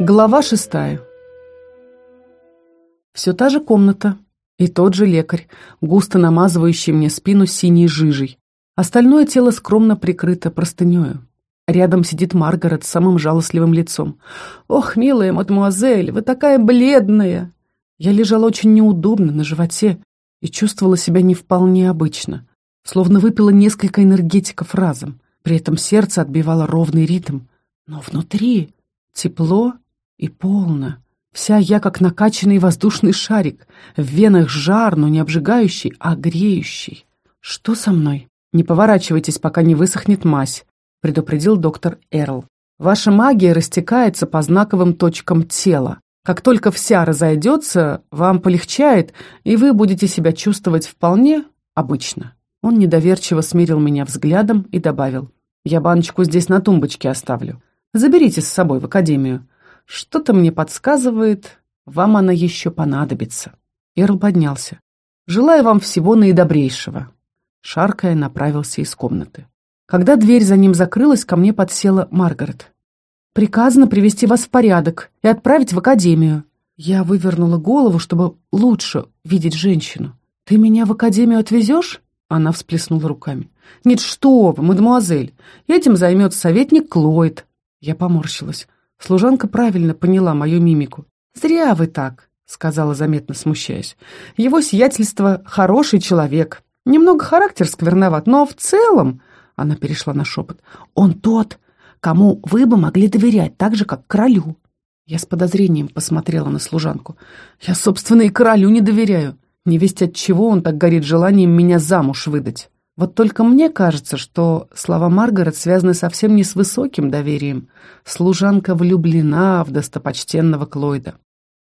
Глава шестая. Все та же комната и тот же лекарь, густо намазывающий мне спину синей жижей. Остальное тело скромно прикрыто простынею. Рядом сидит Маргарет с самым жалостливым лицом. «Ох, милая мадемуазель, вы такая бледная!» Я лежала очень неудобно на животе и чувствовала себя не вполне обычно, словно выпила несколько энергетиков разом. При этом сердце отбивало ровный ритм. Но внутри тепло и полно. Вся я как накачанный воздушный шарик, в венах жар, но не обжигающий, а греющий. Что со мной? Не поворачивайтесь, пока не высохнет мазь, предупредил доктор Эрл. Ваша магия растекается по знаковым точкам тела. Как только вся разойдется, вам полегчает, и вы будете себя чувствовать вполне обычно. Он недоверчиво смирил меня взглядом и добавил. Я баночку здесь на тумбочке оставлю. Заберите с собой в академию. Что-то мне подсказывает, вам она еще понадобится. Эрл поднялся. Желаю вам всего наидобрейшего. Шаркая направился из комнаты. Когда дверь за ним закрылась, ко мне подсела Маргарет. «Приказано привести вас в порядок и отправить в академию». Я вывернула голову, чтобы лучше видеть женщину. «Ты меня в академию отвезешь?» Она всплеснула руками. «Нет, что вы, мадемуазель, этим займется советник Клойд». Я поморщилась. Служанка правильно поняла мою мимику. «Зря вы так», — сказала, заметно смущаясь. «Его сиятельство — хороший человек. Немного характер скверноват, но в целом...» Она перешла на шепот. «Он тот, кому вы бы могли доверять, так же, как королю». Я с подозрением посмотрела на служанку. «Я, собственно, и королю не доверяю. Не весть от чего он так горит желанием меня замуж выдать». Вот только мне кажется, что слова Маргарет связаны совсем не с высоким доверием. Служанка влюблена в достопочтенного Клойда.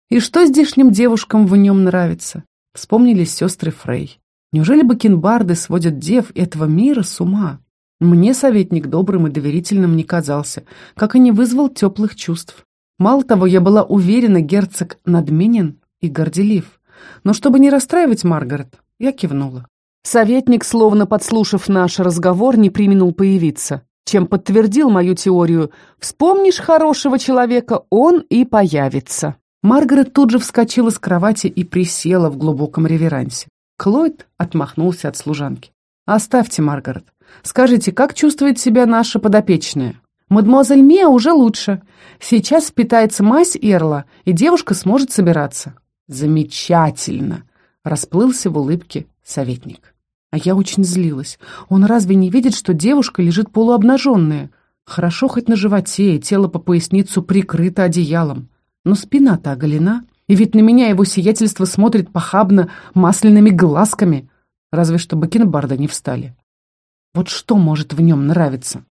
И что здешним девушкам в нем нравится? Вспомнились сестры Фрей. Неужели бакенбарды сводят дев этого мира с ума? Мне советник добрым и доверительным не казался, как и не вызвал теплых чувств. Мало того, я была уверена, герцог надменен и горделив. Но чтобы не расстраивать Маргарет, я кивнула. Советник, словно подслушав наш разговор, не применил появиться, чем подтвердил мою теорию «Вспомнишь хорошего человека, он и появится». Маргарет тут же вскочила с кровати и присела в глубоком реверансе. Клойд отмахнулся от служанки. «Оставьте, Маргарет. Скажите, как чувствует себя наша подопечная?» «Мадемуазель Мия уже лучше. Сейчас впитается мазь Эрла, и девушка сможет собираться». «Замечательно!» — расплылся в улыбке советник. А я очень злилась. Он разве не видит, что девушка лежит полуобнаженная? Хорошо хоть на животе, и тело по поясницу прикрыто одеялом. Но спина-то оголена, и ведь на меня его сиятельство смотрит похабно масляными глазками. Разве что бакенбарды не встали. Вот что может в нем нравиться?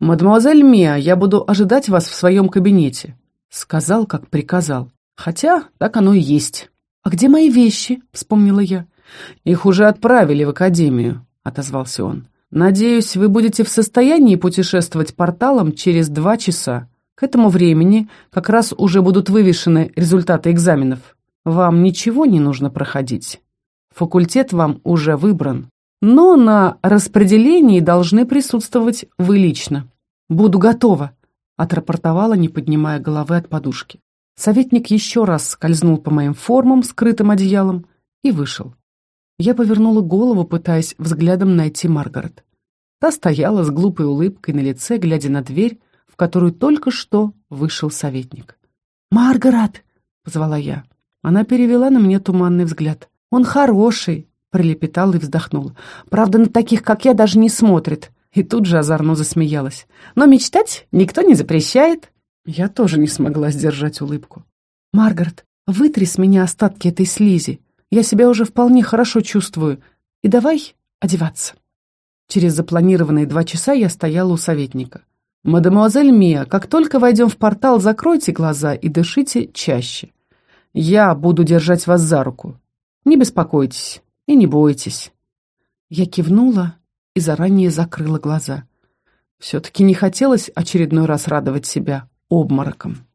«Мадемуазель Мия, я буду ожидать вас в своем кабинете», — сказал, как приказал. Хотя так оно и есть. «А где мои вещи?» — вспомнила я. «Их уже отправили в академию», — отозвался он. «Надеюсь, вы будете в состоянии путешествовать порталом через два часа. К этому времени как раз уже будут вывешены результаты экзаменов. Вам ничего не нужно проходить. Факультет вам уже выбран. Но на распределении должны присутствовать вы лично. Буду готова», — отрапортовала, не поднимая головы от подушки. Советник еще раз скользнул по моим формам, скрытым одеялом, и вышел. Я повернула голову, пытаясь взглядом найти Маргарет. Та стояла с глупой улыбкой на лице, глядя на дверь, в которую только что вышел советник. «Маргарет!» — позвала я. Она перевела на меня туманный взгляд. «Он хороший!» — пролепетала и вздохнула. «Правда, на таких, как я, даже не смотрит». И тут же озорно засмеялась. «Но мечтать никто не запрещает». Я тоже не смогла сдержать улыбку. «Маргарет, вытри с меня остатки этой слизи. Я себя уже вполне хорошо чувствую. И давай одеваться. Через запланированные два часа я стояла у советника. «Мадемуазель Мия, как только войдем в портал, закройте глаза и дышите чаще. Я буду держать вас за руку. Не беспокойтесь и не бойтесь». Я кивнула и заранее закрыла глаза. Все-таки не хотелось очередной раз радовать себя обмороком.